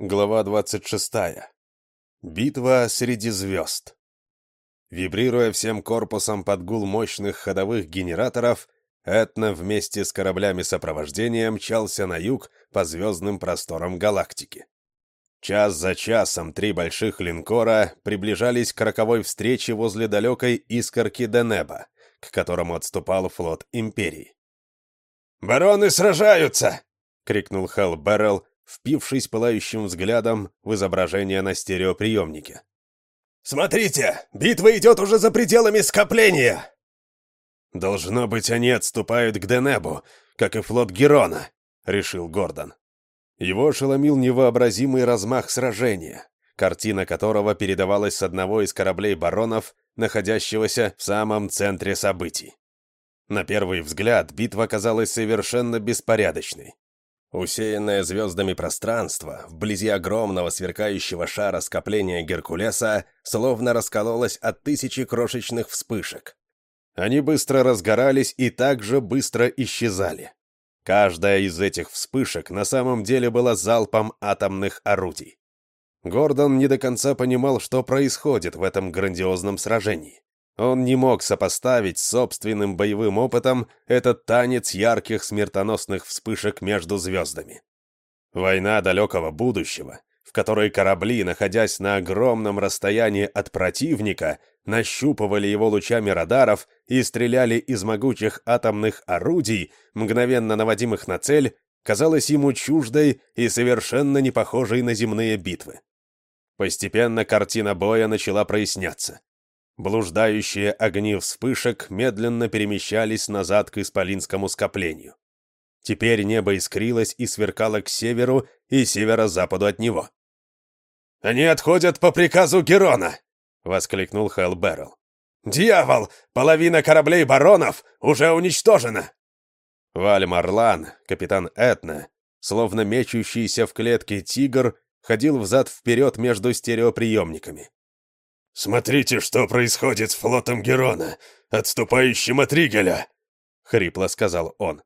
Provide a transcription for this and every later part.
Глава 26. Битва среди звезд. Вибрируя всем корпусом под гул мощных ходовых генераторов, Этна вместе с кораблями сопровождения мчался на юг по звездным просторам галактики. Час за часом три больших линкора приближались к роковой встрече возле далекой искорки Денеба, к которому отступал флот Империи. «Бароны сражаются!» — крикнул Хелл Беррелл, впившись пылающим взглядом в изображение на стереоприемнике. «Смотрите! Битва идет уже за пределами скопления!» «Должно быть, они отступают к Денебу, как и флот Герона», — решил Гордон. Его ошеломил невообразимый размах сражения, картина которого передавалась с одного из кораблей баронов, находящегося в самом центре событий. На первый взгляд битва казалась совершенно беспорядочной. Усеянное звездами пространство, вблизи огромного сверкающего шара скопления Геркулеса, словно раскололось от тысячи крошечных вспышек. Они быстро разгорались и также быстро исчезали. Каждая из этих вспышек на самом деле была залпом атомных орудий. Гордон не до конца понимал, что происходит в этом грандиозном сражении. Он не мог сопоставить с собственным боевым опытом этот танец ярких смертоносных вспышек между звездами. Война далекого будущего, в которой корабли, находясь на огромном расстоянии от противника, нащупывали его лучами радаров и стреляли из могучих атомных орудий, мгновенно наводимых на цель, казалась ему чуждой и совершенно не похожей на земные битвы. Постепенно картина боя начала проясняться. Блуждающие огни вспышек медленно перемещались назад к исполинскому скоплению. Теперь небо искрилось и сверкало к северу и северо-западу от него. «Они отходят по приказу Герона!» — воскликнул Хэл Беррелл. «Дьявол! Половина кораблей баронов уже уничтожена!» Валь Марлан, капитан Этна, словно мечущийся в клетке тигр, ходил взад-вперед между стереоприемниками. «Смотрите, что происходит с флотом Герона, отступающим от Ригеля!» — хрипло сказал он.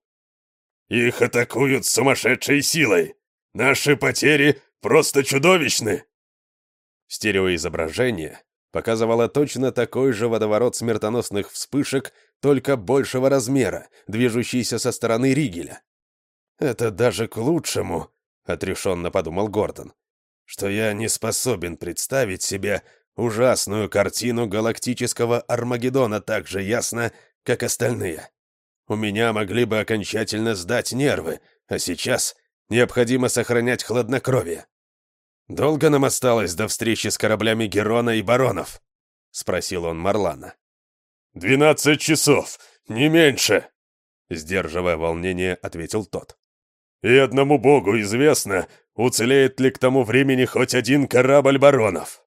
«Их атакуют сумасшедшей силой! Наши потери просто чудовищны!» Стереоизображение показывало точно такой же водоворот смертоносных вспышек, только большего размера, движущийся со стороны Ригеля. «Это даже к лучшему», — отрешенно подумал Гордон, «что я не способен представить себе ужасную картину галактического Армагеддона так же ясно, как остальные. У меня могли бы окончательно сдать нервы, а сейчас необходимо сохранять хладнокровие. «Долго нам осталось до встречи с кораблями Герона и Баронов?» — спросил он Марлана. «Двенадцать часов, не меньше!» Сдерживая волнение, ответил тот. «И одному богу известно, уцелеет ли к тому времени хоть один корабль баронов!»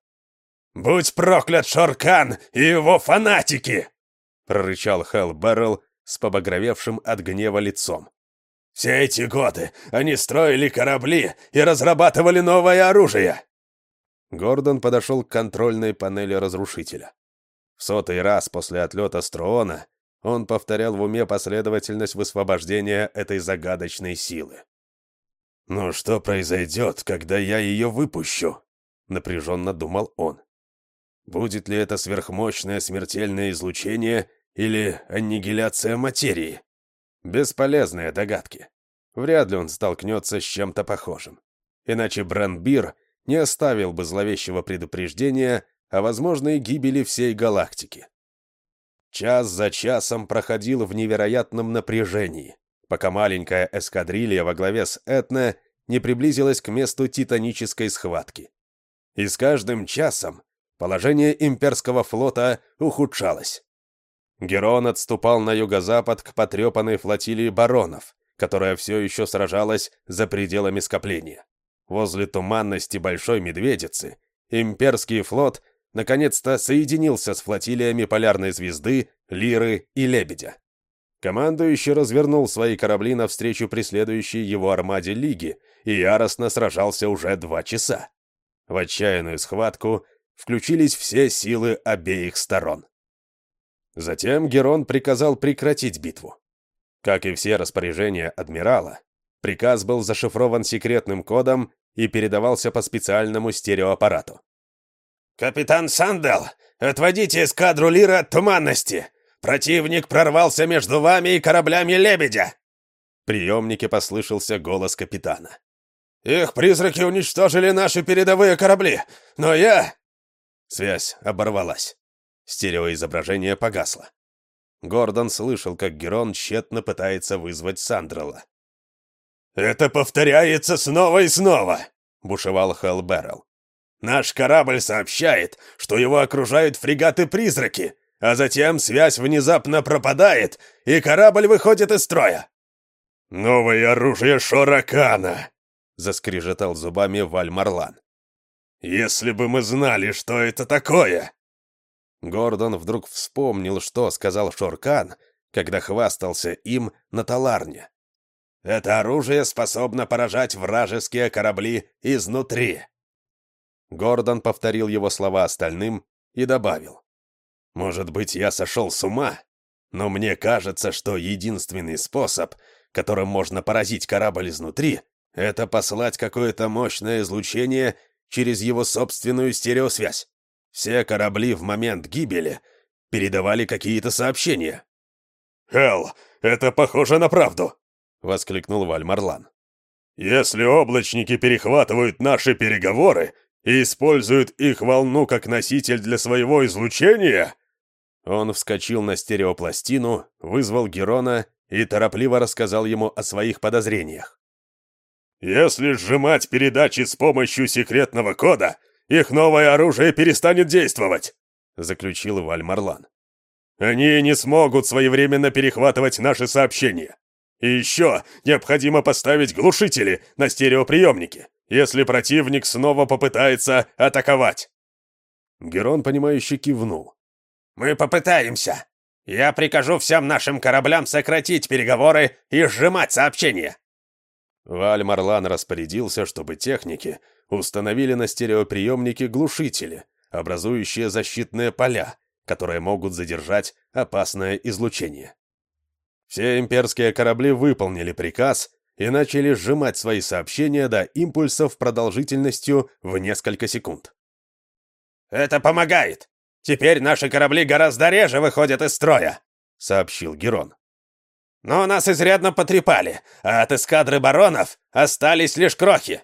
«Будь проклят Шоркан и его фанатики!» — прорычал Хелл Беррелл с побагровевшим от гнева лицом. «Все эти годы они строили корабли и разрабатывали новое оружие!» Гордон подошел к контрольной панели разрушителя. В сотый раз после отлета Строона он повторял в уме последовательность высвобождения этой загадочной силы. «Но что произойдет, когда я ее выпущу?» — напряженно думал он. Будет ли это сверхмощное смертельное излучение или аннигиляция материи? Бесполезные догадки. Вряд ли он столкнется с чем-то похожим. Иначе Бренбир не оставил бы зловещего предупреждения о возможной гибели всей галактики. Час за часом проходил в невероятном напряжении, пока маленькая эскадрилья во главе с Этна не приблизилась к месту титанической схватки. И с каждым часом положение имперского флота ухудшалось. Герон отступал на юго-запад к потрепанной флотилии баронов, которая все еще сражалась за пределами скопления. Возле туманности Большой Медведицы имперский флот наконец-то соединился с флотилиями Полярной Звезды, Лиры и Лебедя. Командующий развернул свои корабли навстречу преследующей его армаде Лиги и яростно сражался уже два часа. В отчаянную схватку включились все силы обеих сторон. Затем Герон приказал прекратить битву. Как и все распоряжения адмирала, приказ был зашифрован секретным кодом и передавался по специальному стереоаппарату. «Капитан Сандел, отводите эскадру Лира от туманности! Противник прорвался между вами и кораблями Лебедя!» В приемнике послышался голос капитана. «Их призраки уничтожили наши передовые корабли, но я...» Связь оборвалась. Стереоизображение погасло. Гордон слышал, как Герон тщетно пытается вызвать Сандрела. «Это повторяется снова и снова!» — бушевал Хелл Беррелл. «Наш корабль сообщает, что его окружают фрегаты-призраки, а затем связь внезапно пропадает, и корабль выходит из строя!» «Новое оружие Шоракана!» — заскрежетал зубами Валь Марлан. «Если бы мы знали, что это такое!» Гордон вдруг вспомнил, что сказал Шоркан, когда хвастался им на таларне. Это оружие способно поражать вражеские корабли изнутри. Гордон повторил его слова остальным и добавил. «Может быть, я сошел с ума, но мне кажется, что единственный способ, которым можно поразить корабль изнутри, это послать какое-то мощное излучение через его собственную стереосвязь. Все корабли в момент гибели передавали какие-то сообщения». «Хелл, это похоже на правду!» воскликнул Вальмарлан. «Если облачники перехватывают наши переговоры и используют их волну как носитель для своего излучения...» Он вскочил на стереопластину, вызвал Герона и торопливо рассказал ему о своих подозрениях. «Если сжимать передачи с помощью секретного кода, их новое оружие перестанет действовать», — заключил Вальмарлан. «Они не смогут своевременно перехватывать наши сообщения. И еще необходимо поставить глушители на стереоприемники, если противник снова попытается атаковать. Герон, понимающе кивнул. «Мы попытаемся. Я прикажу всем нашим кораблям сократить переговоры и сжимать сообщения». Валь Марлан распорядился, чтобы техники установили на стереоприемнике глушители, образующие защитные поля, которые могут задержать опасное излучение. Все имперские корабли выполнили приказ и начали сжимать свои сообщения до импульсов продолжительностью в несколько секунд. «Это помогает! Теперь наши корабли гораздо реже выходят из строя!» — сообщил Герон. «Но нас изрядно потрепали, а от эскадры баронов остались лишь крохи.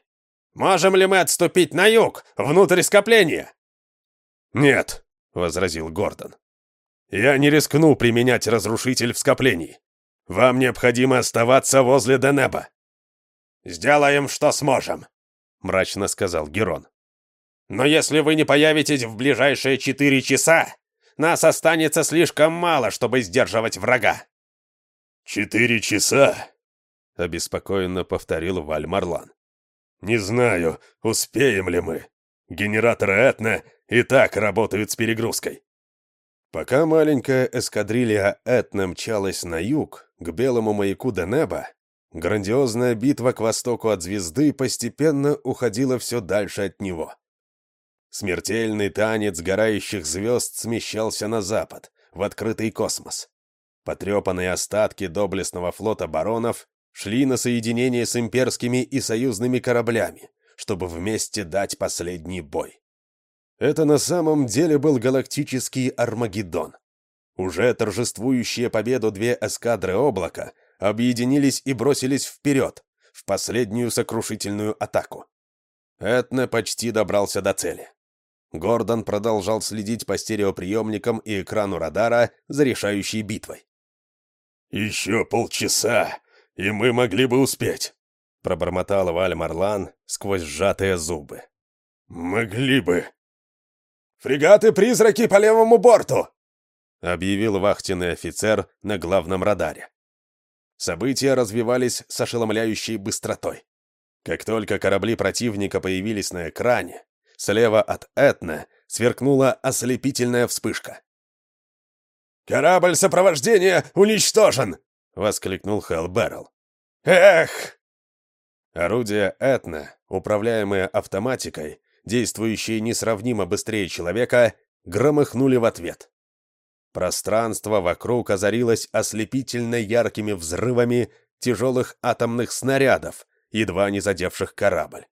Можем ли мы отступить на юг, внутрь скопления?» «Нет», — возразил Гордон. «Я не рискну применять разрушитель в скоплении. Вам необходимо оставаться возле Денеба». «Сделаем, что сможем», — мрачно сказал Герон. «Но если вы не появитесь в ближайшие четыре часа, нас останется слишком мало, чтобы сдерживать врага». «Четыре часа?» — обеспокоенно повторил Валь Марлан. «Не знаю, успеем ли мы. Генераторы Этна и так работают с перегрузкой». Пока маленькая эскадрилья Этна мчалась на юг, к белому маяку Денеба, грандиозная битва к востоку от звезды постепенно уходила все дальше от него. Смертельный танец сгорающих звезд смещался на запад, в открытый космос. Потрепанные остатки доблестного флота баронов шли на соединение с имперскими и союзными кораблями, чтобы вместе дать последний бой. Это на самом деле был галактический Армагеддон. Уже торжествующие победу две эскадры облака объединились и бросились вперед, в последнюю сокрушительную атаку. Этна почти добрался до цели. Гордон продолжал следить по стереоприемникам и экрану радара за решающей битвой. «Еще полчаса, и мы могли бы успеть», — пробормотал Валь Марлан сквозь сжатые зубы. «Могли бы», «Фрегаты-призраки по левому борту!» — объявил вахтенный офицер на главном радаре. События развивались с ошеломляющей быстротой. Как только корабли противника появились на экране, слева от Этна сверкнула ослепительная вспышка. «Корабль сопровождения уничтожен!» — воскликнул Хелл Беррелл. «Эх!» Орудия Этна, управляемые автоматикой, действующие несравнимо быстрее человека, громыхнули в ответ. Пространство вокруг озарилось ослепительно яркими взрывами тяжелых атомных снарядов, едва не задевших корабль.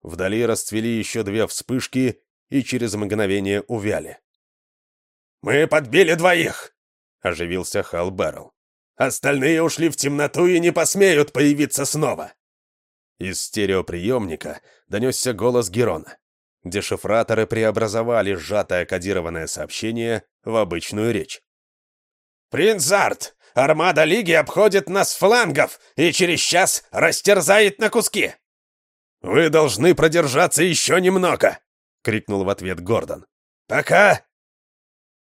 Вдали расцвели еще две вспышки и через мгновение увяли. «Мы подбили двоих!» — оживился Хал Берл. «Остальные ушли в темноту и не посмеют появиться снова!» Из стереоприемника донесся голос Герона. Дешифраторы преобразовали сжатое кодированное сообщение в обычную речь. «Принц Арт, армада Лиги обходит нас флангов и через час растерзает на куски!» «Вы должны продержаться еще немного!» — крикнул в ответ Гордон. «Пока!»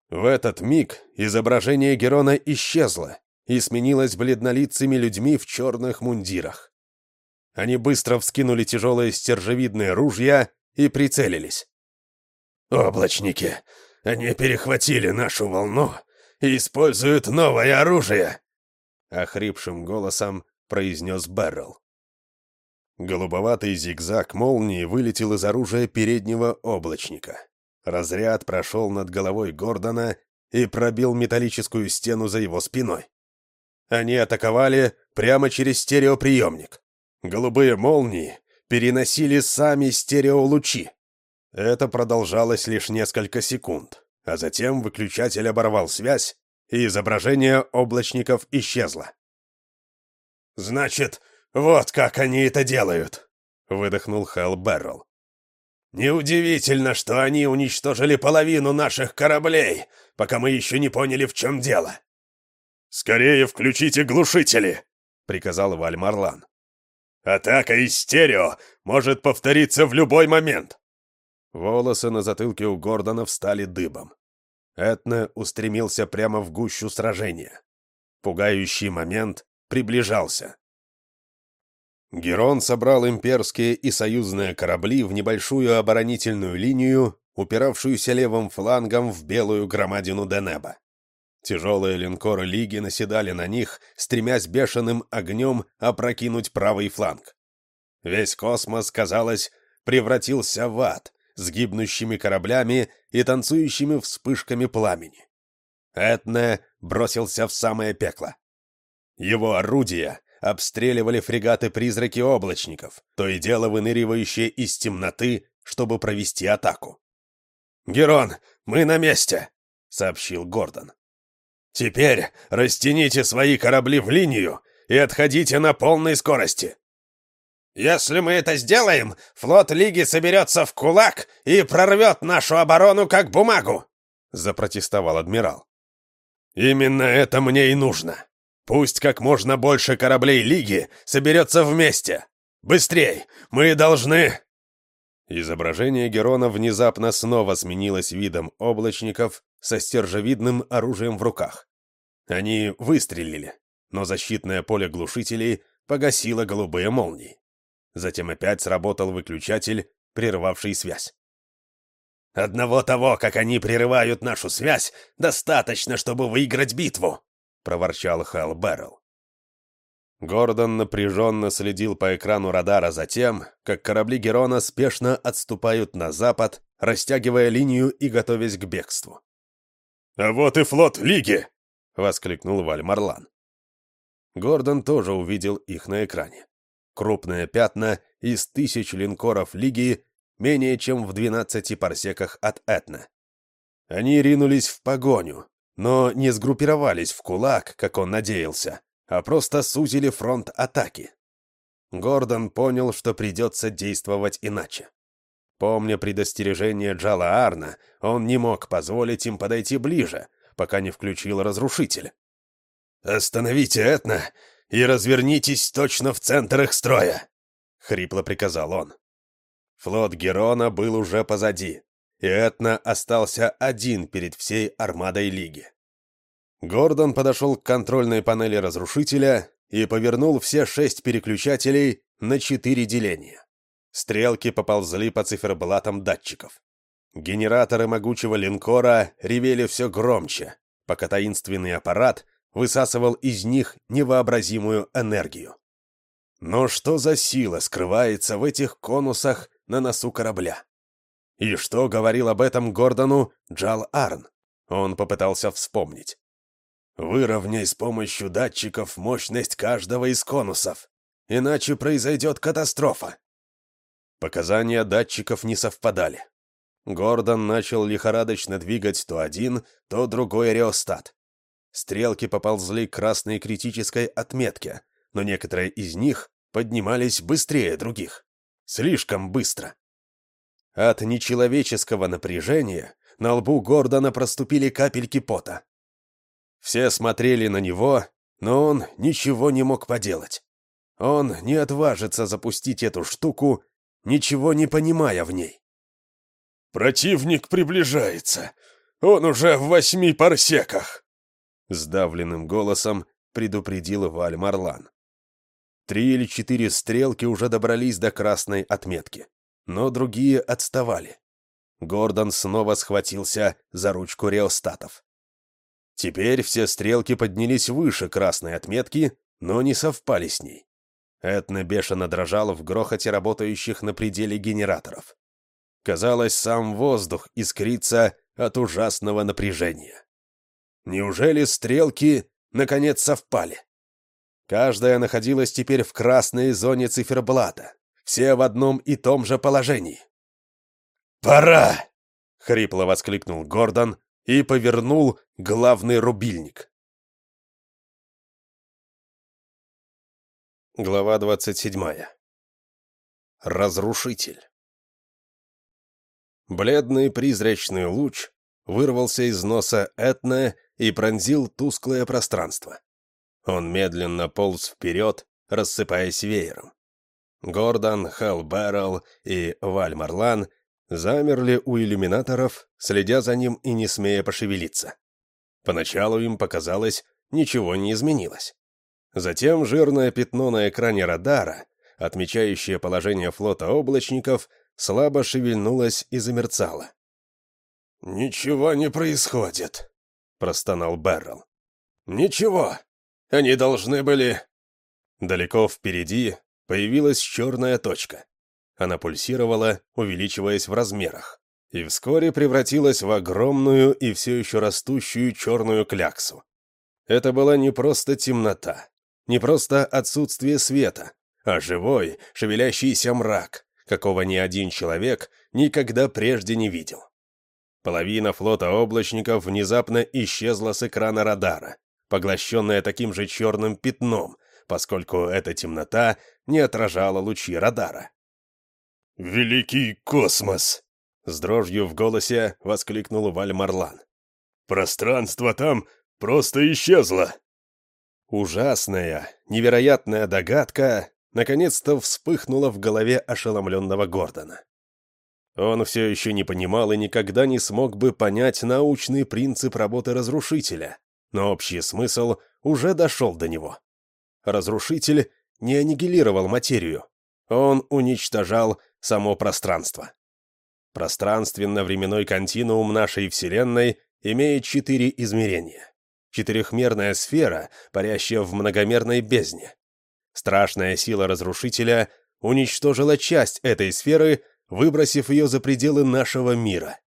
В этот миг изображение Герона исчезло и сменилось бледнолицами людьми в черных мундирах. Они быстро вскинули тяжелые стержевидные ружья и прицелились. «Облачники! Они перехватили нашу волну и используют новое оружие!» — охрипшим голосом произнес Беррелл. Голубоватый зигзаг молнии вылетел из оружия переднего облачника. Разряд прошел над головой Гордона и пробил металлическую стену за его спиной. Они атаковали прямо через стереоприемник. Голубые молнии переносили сами стереолучи. Это продолжалось лишь несколько секунд, а затем выключатель оборвал связь, и изображение облачников исчезло. «Значит, вот как они это делают!» — выдохнул Хэл Беррелл. «Неудивительно, что они уничтожили половину наших кораблей, пока мы еще не поняли, в чем дело». «Скорее включите глушители!» — приказал Вальмарлан. Атака из стерео может повториться в любой момент!» Волосы на затылке у Гордона встали дыбом. Этна устремился прямо в гущу сражения. Пугающий момент приближался. Герон собрал имперские и союзные корабли в небольшую оборонительную линию, упиравшуюся левым флангом в белую громадину Денеба. Тяжелые линкоры Лиги наседали на них, стремясь бешеным огнем опрокинуть правый фланг. Весь космос, казалось, превратился в ад с гибнущими кораблями и танцующими вспышками пламени. Этне бросился в самое пекло. Его орудия обстреливали фрегаты-призраки облачников, то и дело выныривающие из темноты, чтобы провести атаку. «Герон, мы на месте!» — сообщил Гордон. Теперь растяните свои корабли в линию и отходите на полной скорости. Если мы это сделаем, флот Лиги соберется в кулак и прорвет нашу оборону как бумагу, запротестовал адмирал. Именно это мне и нужно. Пусть как можно больше кораблей Лиги соберется вместе. Быстрей! Мы должны...» Изображение Герона внезапно снова сменилось видом облачников со стержевидным оружием в руках. Они выстрелили, но защитное поле глушителей погасило голубые молнии. Затем опять сработал выключатель, прервавший связь. «Одного того, как они прерывают нашу связь, достаточно, чтобы выиграть битву!» — проворчал Хэл Беррелл. Гордон напряженно следил по экрану радара за тем, как корабли Герона спешно отступают на запад, растягивая линию и готовясь к бегству. «А вот и флот Лиги!» — воскликнул Вальмарлан. Гордон тоже увидел их на экране. Крупные пятна из тысяч линкоров Лиги менее чем в 12 парсеках от Этна. Они ринулись в погоню, но не сгруппировались в кулак, как он надеялся, а просто сузили фронт атаки. Гордон понял, что придется действовать иначе. Помня предостережение Джала Арна, он не мог позволить им подойти ближе, пока не включил разрушитель. «Остановите Этна и развернитесь точно в центр их строя!» — хрипло приказал он. Флот Герона был уже позади, и Этна остался один перед всей армадой Лиги. Гордон подошел к контрольной панели разрушителя и повернул все шесть переключателей на четыре деления. Стрелки поползли по циферблатам датчиков. Генераторы могучего линкора ревели все громче, пока таинственный аппарат высасывал из них невообразимую энергию. Но что за сила скрывается в этих конусах на носу корабля? И что говорил об этом Гордону Джал Арн? Он попытался вспомнить. «Выровняй с помощью датчиков мощность каждого из конусов, иначе произойдет катастрофа. Показания датчиков не совпадали. Гордон начал лихорадочно двигать то один, то другой реостат. Стрелки поползли к красной критической отметке, но некоторые из них поднимались быстрее других. Слишком быстро. От нечеловеческого напряжения на лбу Гордона проступили капельки пота. Все смотрели на него, но он ничего не мог поделать. Он не отважится запустить эту штуку, ничего не понимая в ней. «Противник приближается. Он уже в восьми парсеках!» Сдавленным голосом предупредил Валь Марлан. Три или четыре стрелки уже добрались до красной отметки, но другие отставали. Гордон снова схватился за ручку реостатов. Теперь все стрелки поднялись выше красной отметки, но не совпали с ней. Этна бешено дрожала в грохоте работающих на пределе генераторов. Казалось, сам воздух искрится от ужасного напряжения. Неужели стрелки, наконец, совпали? Каждая находилась теперь в красной зоне циферблата, все в одном и том же положении. «Пора!» — хрипло воскликнул Гордон и повернул главный рубильник. Глава двадцать седьмая. Разрушитель. Бледный призрачный луч вырвался из носа Этна и пронзил тусклое пространство. Он медленно полз вперед, рассыпаясь веером. Гордон, Хелл Бэррелл и Валь Марлан замерли у иллюминаторов, следя за ним и не смея пошевелиться. Поначалу им показалось, ничего не изменилось. Затем жирное пятно на экране радара, отмечающее положение флота облачников, слабо шевельнулось и замерцало. «Ничего не происходит», — простонал Беррел. «Ничего. Они должны были...» Далеко впереди появилась черная точка. Она пульсировала, увеличиваясь в размерах, и вскоре превратилась в огромную и все еще растущую черную кляксу. Это была не просто темнота, не просто отсутствие света, а живой, шевелящийся мрак, какого ни один человек никогда прежде не видел. Половина флота облачников внезапно исчезла с экрана радара, поглощенная таким же черным пятном, поскольку эта темнота не отражала лучи радара. «Великий космос!» — с дрожью в голосе воскликнул Валь Марлан. «Пространство там просто исчезло!» Ужасная, невероятная догадка наконец-то вспыхнула в голове ошеломленного Гордона. Он все еще не понимал и никогда не смог бы понять научный принцип работы разрушителя, но общий смысл уже дошел до него. Разрушитель не аннигилировал материю, он уничтожал само пространство. Пространственно-временной континуум нашей Вселенной имеет четыре измерения. Четырехмерная сфера, парящая в многомерной бездне. Страшная сила разрушителя уничтожила часть этой сферы, выбросив ее за пределы нашего мира.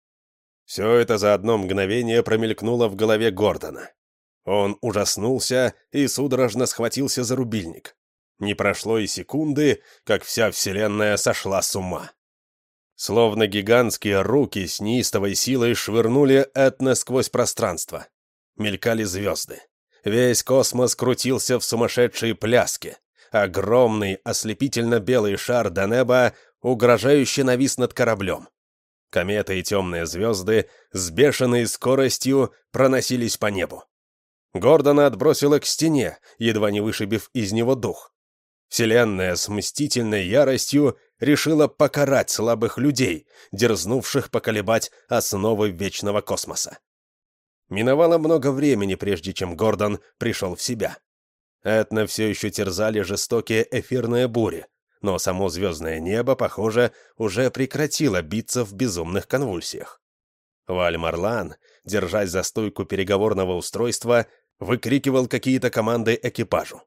Все это за одно мгновение промелькнуло в голове Гордона. Он ужаснулся и судорожно схватился за рубильник. Не прошло и секунды, как вся Вселенная сошла с ума. Словно гигантские руки с неистовой силой швырнули Этна сквозь пространство. Мелькали звезды. Весь космос крутился в сумасшедшей пляске. Огромный, ослепительно-белый шар до неба угрожающе навис над кораблем. Кометы и темные звезды с бешеной скоростью проносились по небу. Гордона отбросило к стене, едва не вышибив из него дух. Вселенная с мстительной яростью решила покарать слабых людей, дерзнувших поколебать основы вечного космоса. Миновало много времени, прежде чем Гордон пришел в себя. Этна все еще терзали жестокие эфирные бури, но само звездное небо, похоже, уже прекратило биться в безумных конвульсиях. Валь Марлан, держась за стойку переговорного устройства, выкрикивал какие-то команды экипажу.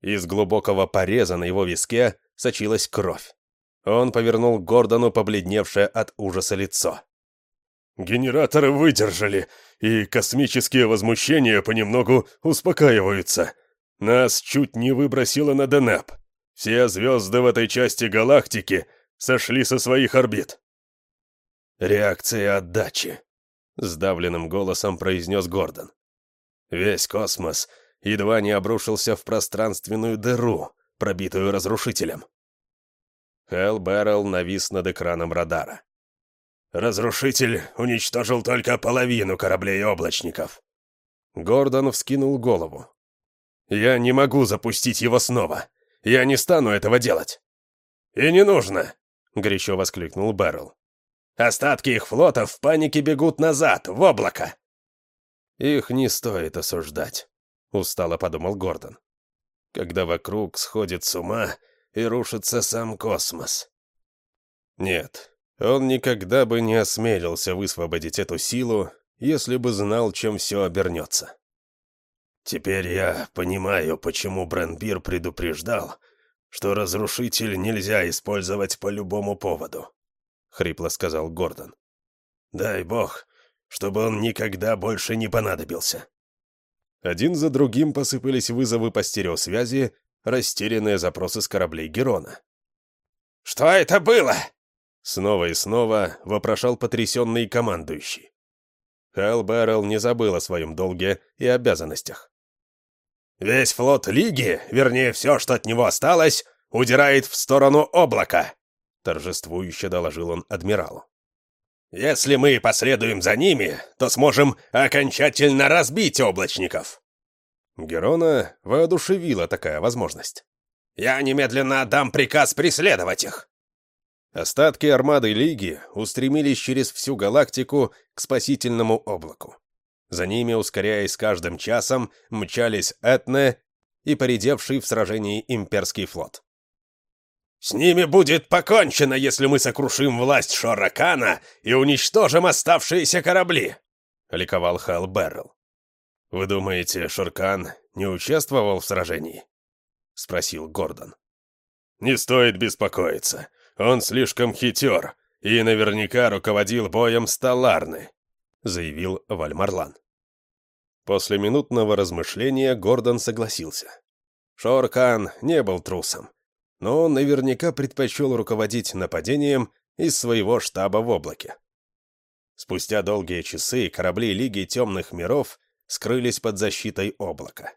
Из глубокого пореза на его виске сочилась кровь. Он повернул Гордону побледневшее от ужаса лицо. «Генераторы выдержали, и космические возмущения понемногу успокаиваются. Нас чуть не выбросило на Денеп. Все звезды в этой части галактики сошли со своих орбит». «Реакция отдачи», — сдавленным голосом произнес Гордон. Весь космос едва не обрушился в пространственную дыру, пробитую разрушителем. Хелл Бэррелл навис над экраном радара. «Разрушитель уничтожил только половину кораблей облачников». Гордон вскинул голову. «Я не могу запустить его снова. Я не стану этого делать». «И не нужно!» — горячо воскликнул Бэррелл. «Остатки их флота в панике бегут назад, в облако!» «Их не стоит осуждать», — устало подумал Гордон. «Когда вокруг сходит с ума и рушится сам космос». Нет, он никогда бы не осмелился высвободить эту силу, если бы знал, чем все обернется. Теперь я понимаю, почему Бренбир предупреждал, что разрушитель нельзя использовать по любому поводу, — хрипло сказал Гордон. Дай бог, чтобы он никогда больше не понадобился. Один за другим посыпались вызовы по стереосвязи, растерянные запросы с кораблей Герона. «Что это было?» Снова и снова вопрошал потрясенный командующий. Хэл Бэррелл не забыл о своем долге и обязанностях. «Весь флот Лиги, вернее, все, что от него осталось, удирает в сторону облака», торжествующе доложил он адмиралу. «Если мы последуем за ними, то сможем окончательно разбить облачников». Герона воодушевила такая возможность. «Я немедленно отдам приказ преследовать их». Остатки армады Лиги устремились через всю галактику к спасительному облаку. За ними, ускоряясь с каждым часом, мчались Этне и поредевший в сражении имперский флот. «С ними будет покончено, если мы сокрушим власть Шоракана и уничтожим оставшиеся корабли!» — ликовал Хэл Беррелл. «Вы думаете, Шоркан не участвовал в сражении?» — спросил Гордон. «Не стоит беспокоиться. Он слишком хитер и наверняка руководил боем Сталларны», — заявил Вальмарлан. После минутного размышления Гордон согласился. Шоркан не был трусом, но он наверняка предпочел руководить нападением из своего штаба в облаке. Спустя долгие часы корабли Лиги Темных Миров скрылись под защитой облака.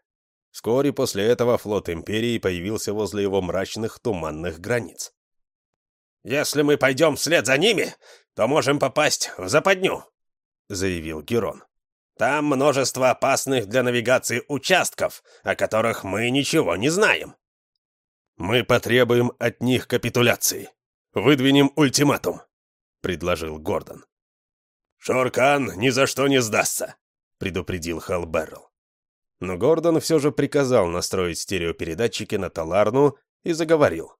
Вскоре после этого флот Империи появился возле его мрачных туманных границ. «Если мы пойдем вслед за ними, то можем попасть в западню», — заявил Герон. «Там множество опасных для навигации участков, о которых мы ничего не знаем». «Мы потребуем от них капитуляции. Выдвинем ультиматум», — предложил Гордон. «Шоркан ни за что не сдастся», — предупредил Хал Беррелл. Но Гордон все же приказал настроить стереопередатчики на Таларну и заговорил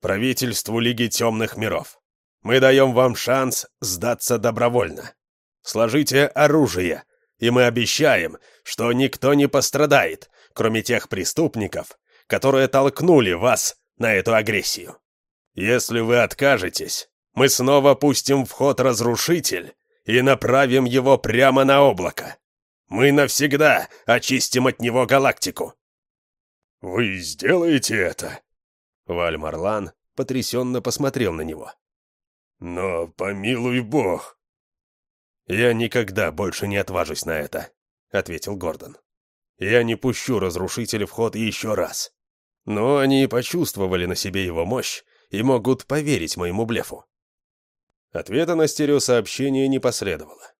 правительству Лиги Темных Миров. Мы даем вам шанс сдаться добровольно. Сложите оружие, и мы обещаем, что никто не пострадает, кроме тех преступников, которые толкнули вас на эту агрессию. Если вы откажетесь, мы снова пустим в ход разрушитель и направим его прямо на облако. Мы навсегда очистим от него галактику». «Вы сделаете это?» Вальмарлан потрясенно посмотрел на него. «Но помилуй бог!» «Я никогда больше не отважусь на это», — ответил Гордон. «Я не пущу разрушителя в ход еще раз. Но они почувствовали на себе его мощь и могут поверить моему блефу». Ответа на стереосообщение не последовало.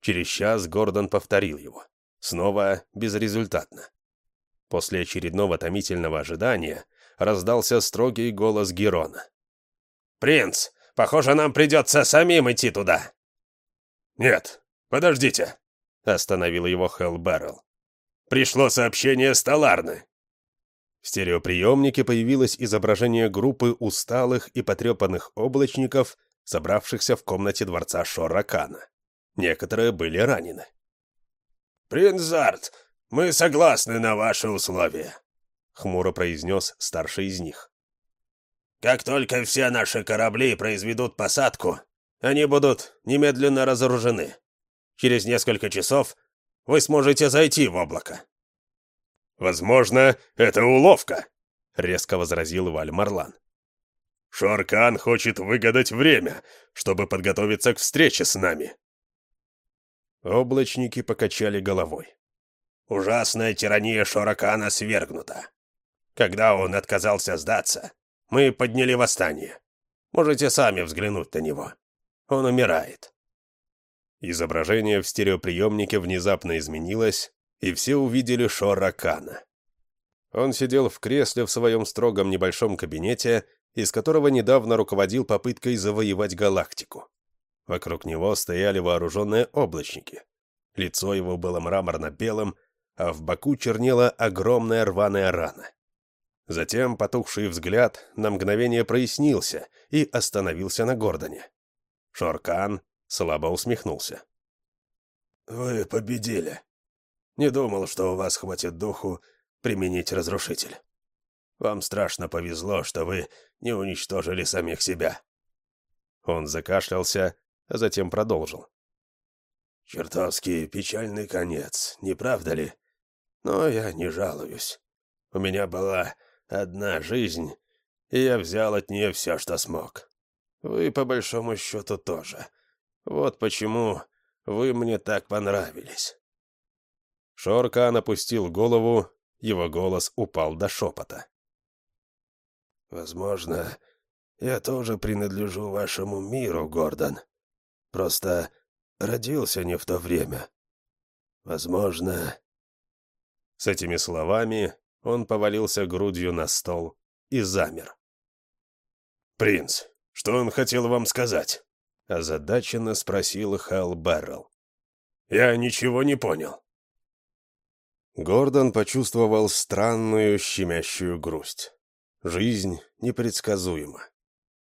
Через час Гордон повторил его. Снова безрезультатно. После очередного томительного ожидания раздался строгий голос Герона. «Принц, похоже, нам придется самим идти туда». «Нет, подождите», — остановил его Хелл Баррелл. «Пришло сообщение Столарны». В стереоприемнике появилось изображение группы усталых и потрепанных облачников, собравшихся в комнате дворца Шоракана. Некоторые были ранены. «Принц Зарт, мы согласны на ваши условия», хмуро произнес старший из них. «Как только все наши корабли произведут посадку, они будут немедленно разоружены. Через несколько часов вы сможете зайти в облако». «Возможно, это уловка», — резко возразил Валь Марлан. Шоркан хочет выгадать время, чтобы подготовиться к встрече с нами». Облачники покачали головой. «Ужасная тирания Шоракана свергнута. Когда он отказался сдаться, мы подняли восстание. Можете сами взглянуть на него. Он умирает». Изображение в стереоприемнике внезапно изменилось, и все увидели Шоракана. Он сидел в кресле в своем строгом небольшом кабинете, из которого недавно руководил попыткой завоевать галактику. Вокруг него стояли вооруженные облачники. Лицо его было мраморно-белым, а в боку чернела огромная рваная рана. Затем потухший взгляд на мгновение прояснился и остановился на Гордоне. Шоркан слабо усмехнулся. «Вы победили. Не думал, что у вас хватит духу применить разрушитель. Вам страшно повезло, что вы не уничтожили самих себя». Он закашлялся, а затем продолжил. «Чертовски печальный конец, не правда ли? Но я не жалуюсь. У меня была одна жизнь, и я взял от нее все, что смог. Вы, по большому счету, тоже. Вот почему вы мне так понравились». Шоркан опустил голову, его голос упал до шепота. «Возможно, я тоже принадлежу вашему миру, Гордон. Просто родился не в то время. Возможно...» С этими словами он повалился грудью на стол и замер. «Принц, что он хотел вам сказать?» озадаченно спросил Хэл Беррелл. «Я ничего не понял». Гордон почувствовал странную щемящую грусть. Жизнь непредсказуема.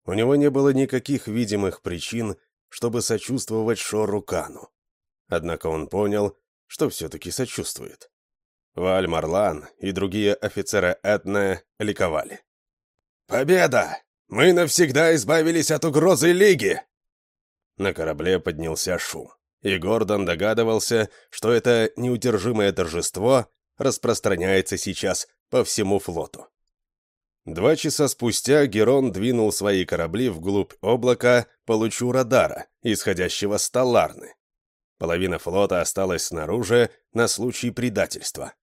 У него не было никаких видимых причин, чтобы сочувствовать Шору Кану. Однако он понял, что все-таки сочувствует. Валь Марлан и другие офицеры Этне ликовали. «Победа! Мы навсегда избавились от угрозы Лиги!» На корабле поднялся шум, и Гордон догадывался, что это неудержимое торжество распространяется сейчас по всему флоту. Два часа спустя Герон двинул свои корабли вглубь облака по лучу радара, исходящего с Таларны. Половина флота осталась снаружи на случай предательства.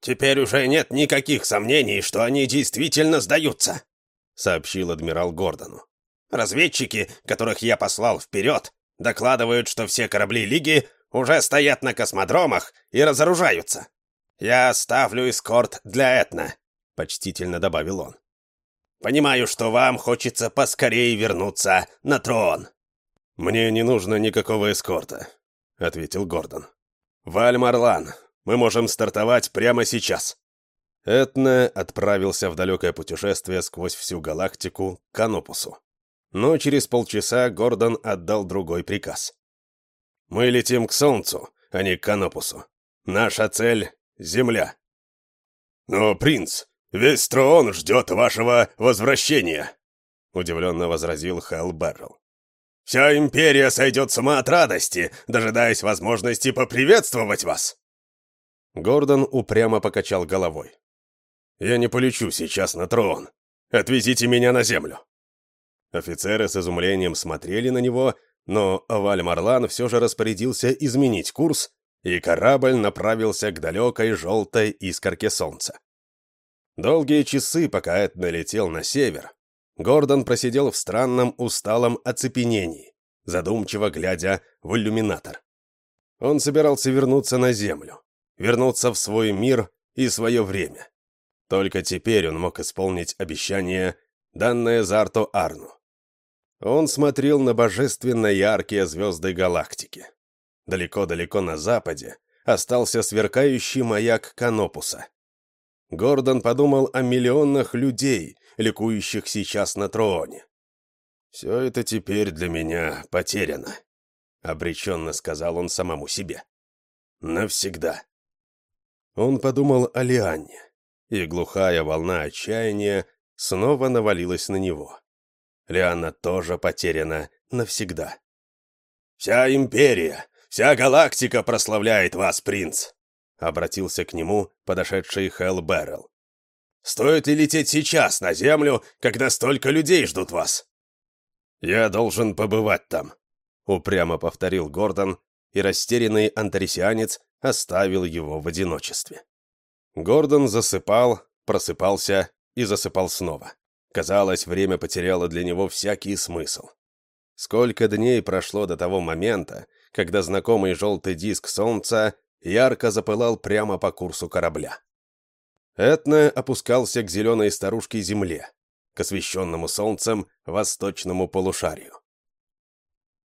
«Теперь уже нет никаких сомнений, что они действительно сдаются», — сообщил адмирал Гордону. «Разведчики, которых я послал вперед, докладывают, что все корабли Лиги уже стоят на космодромах и разоружаются. Я оставлю эскорт для Этна. — почтительно добавил он. «Понимаю, что вам хочется поскорее вернуться на трон». «Мне не нужно никакого эскорта», — ответил Гордон. «Валь Марлан, мы можем стартовать прямо сейчас». Этна отправился в далекое путешествие сквозь всю галактику к Канопусу. Но через полчаса Гордон отдал другой приказ. «Мы летим к Солнцу, а не к Канопусу. Наша цель — Земля». «Но, принц, «Весь трон ждет вашего возвращения», — удивленно возразил Хэл Беррелл. «Вся империя сойдет с ума от радости, дожидаясь возможности поприветствовать вас». Гордон упрямо покачал головой. «Я не полечу сейчас на трон. Отвезите меня на землю». Офицеры с изумлением смотрели на него, но Валь Марлан все же распорядился изменить курс, и корабль направился к далекой желтой искорке солнца. Долгие часы, пока Эд налетел на север, Гордон просидел в странном усталом оцепенении, задумчиво глядя в иллюминатор. Он собирался вернуться на Землю, вернуться в свой мир и свое время. Только теперь он мог исполнить обещание, данное Зарту Арну. Он смотрел на божественно яркие звезды галактики. Далеко-далеко на западе остался сверкающий маяк Канопуса. Гордон подумал о миллионах людей, ликующих сейчас на троне. «Все это теперь для меня потеряно», — обреченно сказал он самому себе. «Навсегда». Он подумал о Лианне, и глухая волна отчаяния снова навалилась на него. Лианна тоже потеряна навсегда. «Вся империя, вся галактика прославляет вас, принц!» — обратился к нему подошедший Хелл Беррелл. Стоит ли лететь сейчас на Землю, когда столько людей ждут вас?» «Я должен побывать там», — упрямо повторил Гордон, и растерянный антарисианец оставил его в одиночестве. Гордон засыпал, просыпался и засыпал снова. Казалось, время потеряло для него всякий смысл. Сколько дней прошло до того момента, когда знакомый желтый диск солнца ярко запылал прямо по курсу корабля. Этна опускался к зеленой старушке земле, к освещенному солнцем восточному полушарию.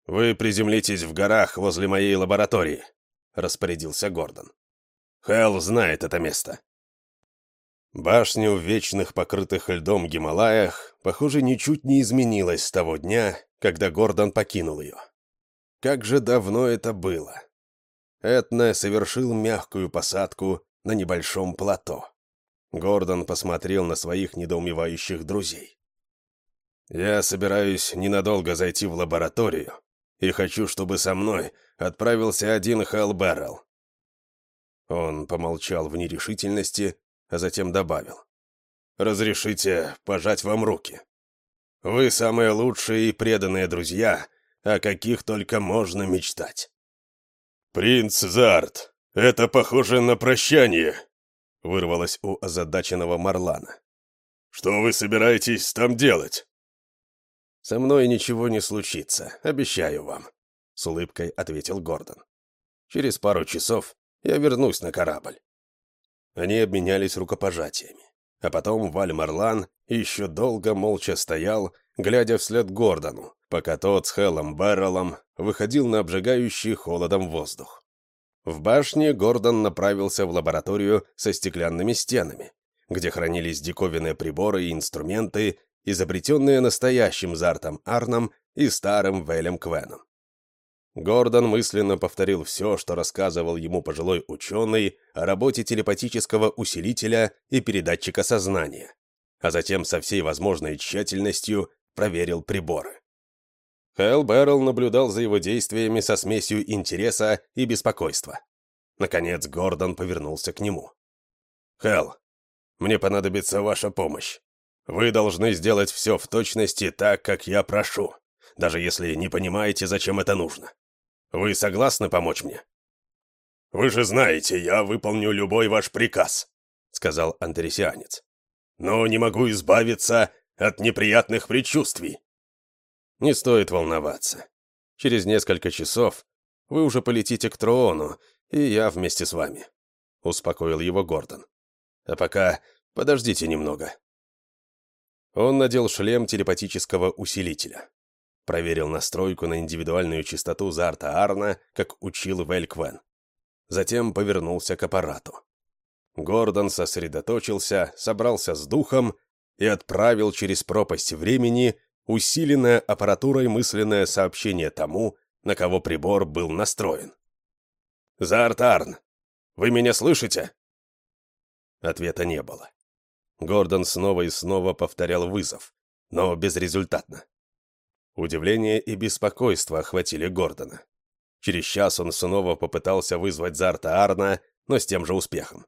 «Вы приземлитесь в горах возле моей лаборатории», — распорядился Гордон. «Хелл знает это место». Башня в вечных покрытых льдом Гималаях, похоже, ничуть не изменилась с того дня, когда Гордон покинул ее. Как же давно это было! Этна совершил мягкую посадку на небольшом плато. Гордон посмотрел на своих недоумевающих друзей. «Я собираюсь ненадолго зайти в лабораторию и хочу, чтобы со мной отправился один Хэл Беррелл». Он помолчал в нерешительности, а затем добавил. «Разрешите пожать вам руки. Вы самые лучшие и преданные друзья, о каких только можно мечтать». «Принц Зарт, это похоже на прощание», — вырвалось у озадаченного Марлана. «Что вы собираетесь там делать?» «Со мной ничего не случится, обещаю вам», — с улыбкой ответил Гордон. «Через пару часов я вернусь на корабль». Они обменялись рукопожатиями, а потом Валь Марлан еще долго молча стоял, глядя вслед Гордону, пока тот с Хеллом Берреллом выходил на обжигающий холодом воздух. В башне Гордон направился в лабораторию со стеклянными стенами, где хранились диковинные приборы и инструменты, изобретенные настоящим Зартом Арном и старым Велем Квеном. Гордон мысленно повторил все, что рассказывал ему пожилой ученый о работе телепатического усилителя и передатчика сознания, а затем со всей возможной тщательностью проверил приборы. Хэл Бэррелл наблюдал за его действиями со смесью интереса и беспокойства. Наконец Гордон повернулся к нему. «Хэл, мне понадобится ваша помощь. Вы должны сделать все в точности так, как я прошу, даже если не понимаете, зачем это нужно. Вы согласны помочь мне?» «Вы же знаете, я выполню любой ваш приказ», — сказал антресианец. «Но не могу избавиться от неприятных предчувствий. Не стоит волноваться. Через несколько часов вы уже полетите к Троону, и я вместе с вами», — успокоил его Гордон. «А пока подождите немного». Он надел шлем телепатического усилителя. Проверил настройку на индивидуальную частоту Зарта Арна, как учил Вельквен. Затем повернулся к аппарату. Гордон сосредоточился, собрался с духом и отправил через пропасть времени усиленное аппаратурой мысленное сообщение тому, на кого прибор был настроен. «Заартарн, вы меня слышите?» Ответа не было. Гордон снова и снова повторял вызов, но безрезультатно. Удивление и беспокойство охватили Гордона. Через час он снова попытался вызвать Зарта Арна, но с тем же успехом.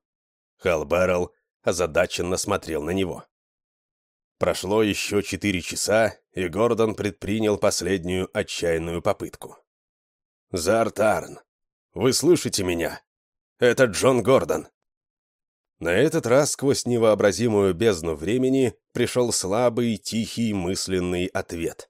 Хал Беррелл озадаченно смотрел на него. Прошло еще четыре часа, и Гордон предпринял последнюю отчаянную попытку. «Зартарн, вы слышите меня? Это Джон Гордон!» На этот раз сквозь невообразимую бездну времени пришел слабый, тихий, мысленный ответ.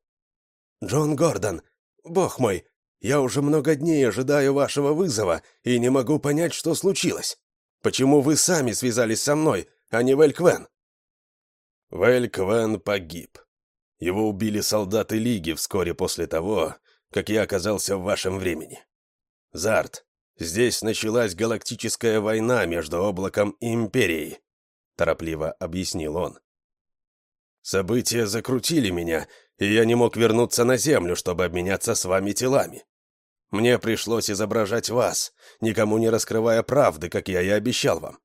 «Джон Гордон, бог мой, я уже много дней ожидаю вашего вызова и не могу понять, что случилось. Почему вы сами связались со мной, а не Вэльквен?» Вэль Квен погиб. Его убили солдаты Лиги вскоре после того, как я оказался в вашем времени. Зарт, здесь началась галактическая война между облаком и Империей, торопливо объяснил он. События закрутили меня, и я не мог вернуться на Землю, чтобы обменяться с вами телами. Мне пришлось изображать вас, никому не раскрывая правды, как я и обещал вам.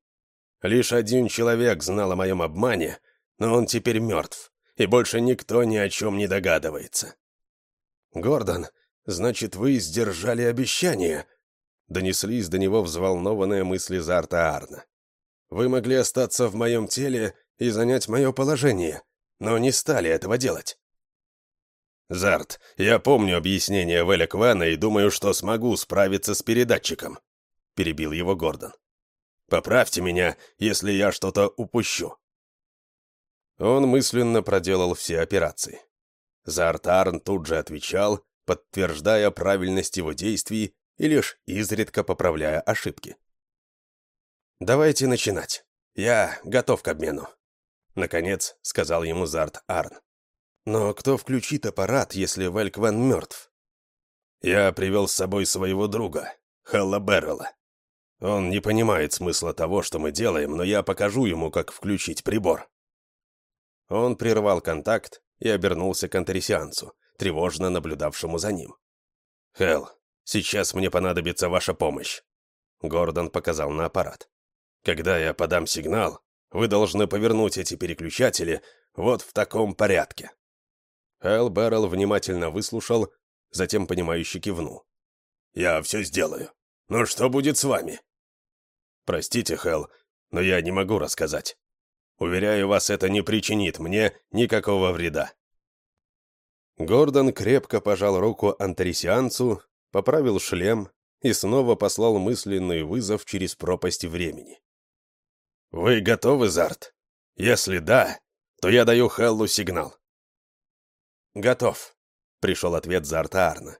Лишь один человек знал о моем обмане, но он теперь мертв, и больше никто ни о чем не догадывается. «Гордон, значит, вы сдержали обещание?» Донеслись до него взволнованные мысли Зарта Арна. «Вы могли остаться в моем теле и занять мое положение, но не стали этого делать. «Зарт, я помню объяснение Веля Квана и думаю, что смогу справиться с передатчиком», — перебил его Гордон. «Поправьте меня, если я что-то упущу». Он мысленно проделал все операции. Зарт Арн тут же отвечал, подтверждая правильность его действий и лишь изредка поправляя ошибки. «Давайте начинать. Я готов к обмену», — наконец сказал ему Зарт Арн. «Но кто включит аппарат, если Велькван мертв?» «Я привел с собой своего друга, Хэлла Беррелла. Он не понимает смысла того, что мы делаем, но я покажу ему, как включить прибор». Он прервал контакт и обернулся к антарисианцу, тревожно наблюдавшему за ним. «Хелл, сейчас мне понадобится ваша помощь», — Гордон показал на аппарат. Когда я подам сигнал, вы должны повернуть эти переключатели вот в таком порядке». Эл Беррелл внимательно выслушал, затем понимающе кивнул. «Я все сделаю. Но что будет с вами?» «Простите, Хэл, но я не могу рассказать. Уверяю вас, это не причинит мне никакого вреда». Гордон крепко пожал руку антарисианцу, поправил шлем и снова послал мысленный вызов через пропасть времени. «Вы готовы, Зарт? Если да, то я даю Хеллу сигнал». «Готов», — пришел ответ Зарта Арна.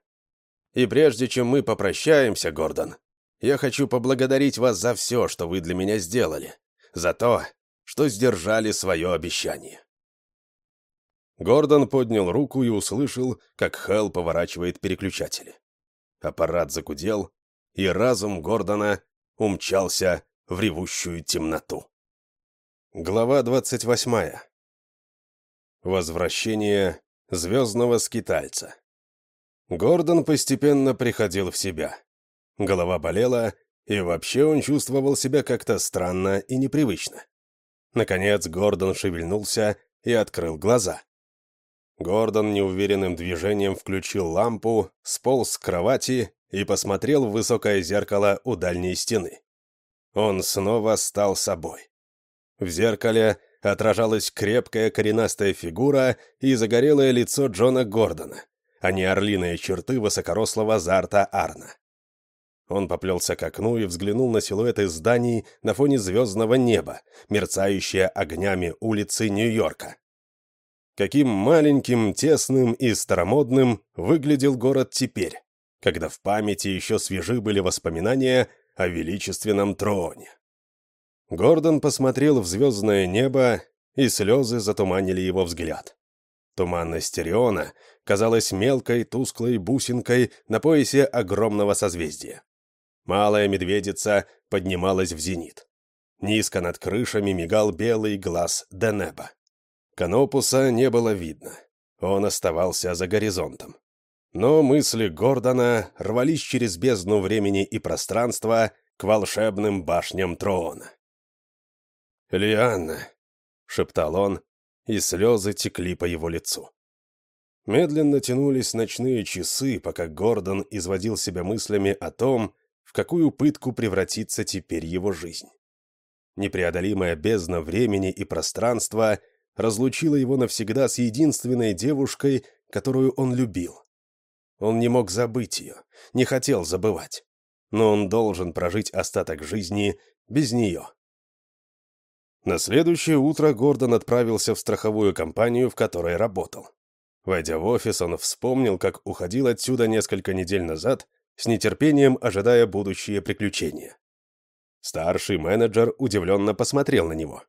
«И прежде чем мы попрощаемся, Гордон, я хочу поблагодарить вас за все, что вы для меня сделали, за то, что сдержали свое обещание». Гордон поднял руку и услышал, как Хелл поворачивает переключатели. Аппарат загудел, и разум Гордона умчался в ревущую темноту. Глава 28. Возвращение звездного скитальца. Гордон постепенно приходил в себя. Голова болела, и вообще он чувствовал себя как-то странно и непривычно. Наконец Гордон шевельнулся и открыл глаза. Гордон неуверенным движением включил лампу, сполз с кровати и посмотрел в высокое зеркало у дальней стены. Он снова стал собой. В зеркале отражалась крепкая коренастая фигура и загорелое лицо Джона Гордона, а не орлиные черты высокорослого Зарта Арна. Он поплелся к окну и взглянул на силуэты зданий на фоне звездного неба, мерцающие огнями улицы Нью-Йорка. Каким маленьким, тесным и старомодным выглядел город теперь, когда в памяти еще свежи были воспоминания о величественном троне. Гордон посмотрел в звездное небо, и слезы затуманили его взгляд. Туманность Ориона казалась мелкой, тусклой бусинкой на поясе огромного созвездия. Малая медведица поднималась в зенит. Низко над крышами мигал белый глаз Денеба. Канопуса не было видно. Он оставался за горизонтом. Но мысли Гордона рвались через бездну времени и пространства к волшебным башням Троона. «Лианна», — шептал он, и слезы текли по его лицу. Медленно тянулись ночные часы, пока Гордон изводил себя мыслями о том, в какую пытку превратится теперь его жизнь. Непреодолимая бездна времени и пространства разлучила его навсегда с единственной девушкой, которую он любил. Он не мог забыть ее, не хотел забывать. Но он должен прожить остаток жизни без нее. На следующее утро Гордон отправился в страховую компанию, в которой работал. Войдя в офис, он вспомнил, как уходил отсюда несколько недель назад, с нетерпением ожидая будущие приключения. Старший менеджер удивленно посмотрел на него.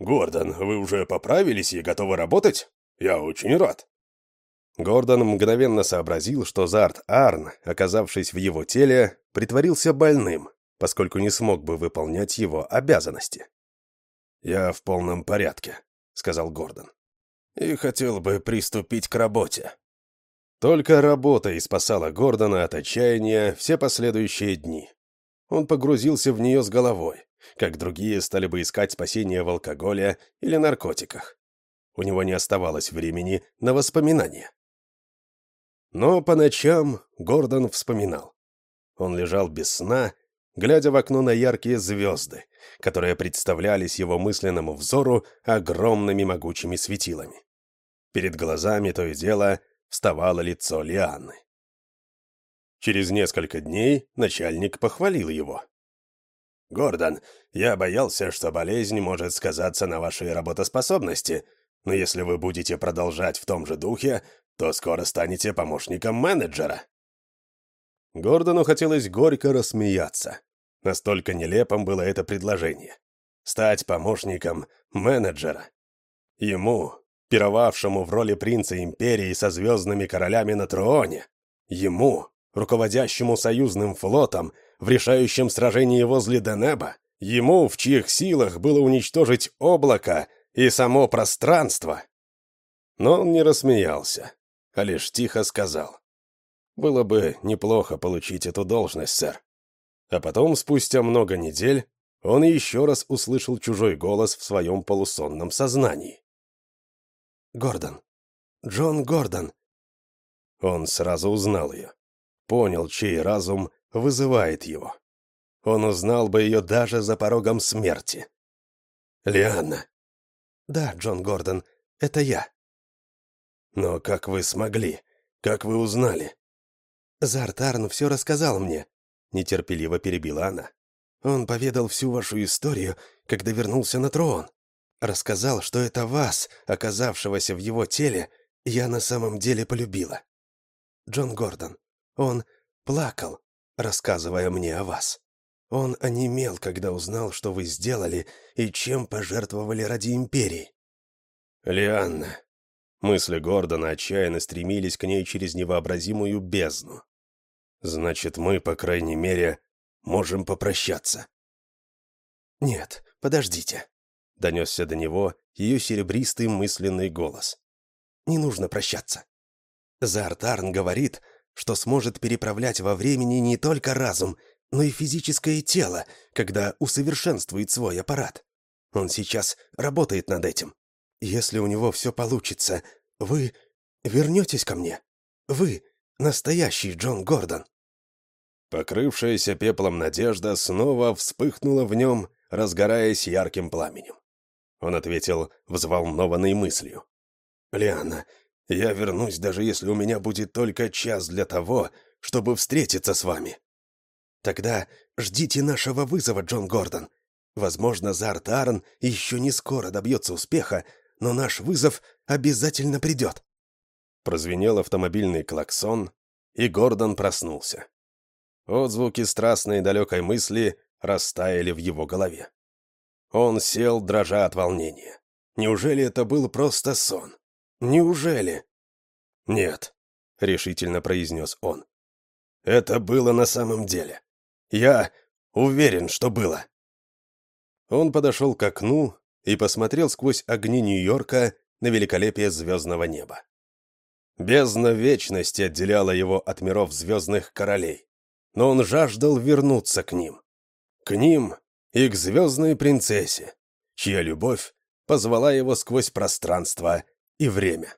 «Гордон, вы уже поправились и готовы работать? Я очень рад». Гордон мгновенно сообразил, что Зарт Арн, оказавшись в его теле, притворился больным, поскольку не смог бы выполнять его обязанности. «Я в полном порядке», — сказал Гордон. «И хотел бы приступить к работе». Только работа и спасала Гордона от отчаяния все последующие дни. Он погрузился в нее с головой, как другие стали бы искать спасения в алкоголе или наркотиках. У него не оставалось времени на воспоминания. Но по ночам Гордон вспоминал. Он лежал без сна, глядя в окно на яркие звезды, которые представлялись его мысленному взору огромными могучими светилами. Перед глазами то и дело вставало лицо Лианны. Через несколько дней начальник похвалил его. «Гордон, я боялся, что болезнь может сказаться на вашей работоспособности, но если вы будете продолжать в том же духе, то скоро станете помощником менеджера». Гордону хотелось горько рассмеяться. Настолько нелепым было это предложение. Стать помощником менеджера. Ему, пировавшему в роли принца империи со звездными королями на троне, ему, руководящему союзным флотом, в решающем сражении возле Денеба, ему, в чьих силах было уничтожить облако и само пространство. Но он не рассмеялся, а лишь тихо сказал. «Было бы неплохо получить эту должность, сэр». А потом, спустя много недель, он еще раз услышал чужой голос в своем полусонном сознании. «Гордон. Джон Гордон». Он сразу узнал ее. Понял, чей разум вызывает его. Он узнал бы ее даже за порогом смерти. «Лианна». «Да, Джон Гордон, это я». «Но как вы смогли? Как вы узнали?» «Зартарн все рассказал мне», — нетерпеливо перебила она. «Он поведал всю вашу историю, когда вернулся на трон. Рассказал, что это вас, оказавшегося в его теле, я на самом деле полюбила. Джон Гордон, он плакал, рассказывая мне о вас. Он онемел, когда узнал, что вы сделали и чем пожертвовали ради империи. Лианна. Мысли Гордона отчаянно стремились к ней через невообразимую бездну. Значит, мы, по крайней мере, можем попрощаться. Нет, подождите. Донесся до него ее серебристый мысленный голос. Не нужно прощаться. Зартарн говорит, что сможет переправлять во времени не только разум, но и физическое тело, когда усовершенствует свой аппарат. Он сейчас работает над этим. Если у него все получится, вы вернетесь ко мне. Вы настоящий Джон Гордон». Покрывшаяся пеплом надежда снова вспыхнула в нем, разгораясь ярким пламенем. Он ответил взволнованной мыслью. «Лиана, я вернусь, даже если у меня будет только час для того, чтобы встретиться с вами. Тогда ждите нашего вызова, Джон Гордон. Возможно, Зарт Аарон еще не скоро добьется успеха, но наш вызов обязательно придет». Прозвенел автомобильный клаксон, и Гордон проснулся. Отзвуки страстной далекой мысли растаяли в его голове. Он сел, дрожа от волнения. Неужели это был просто сон? Неужели? Нет, решительно произнес он. Это было на самом деле. Я уверен, что было. Он подошел к окну и посмотрел сквозь огни Нью-Йорка на великолепие звездного неба. Бездна вечности отделяла его от миров звездных королей, но он жаждал вернуться к ним. К ним и к звездной принцессе, чья любовь позвала его сквозь пространство и время.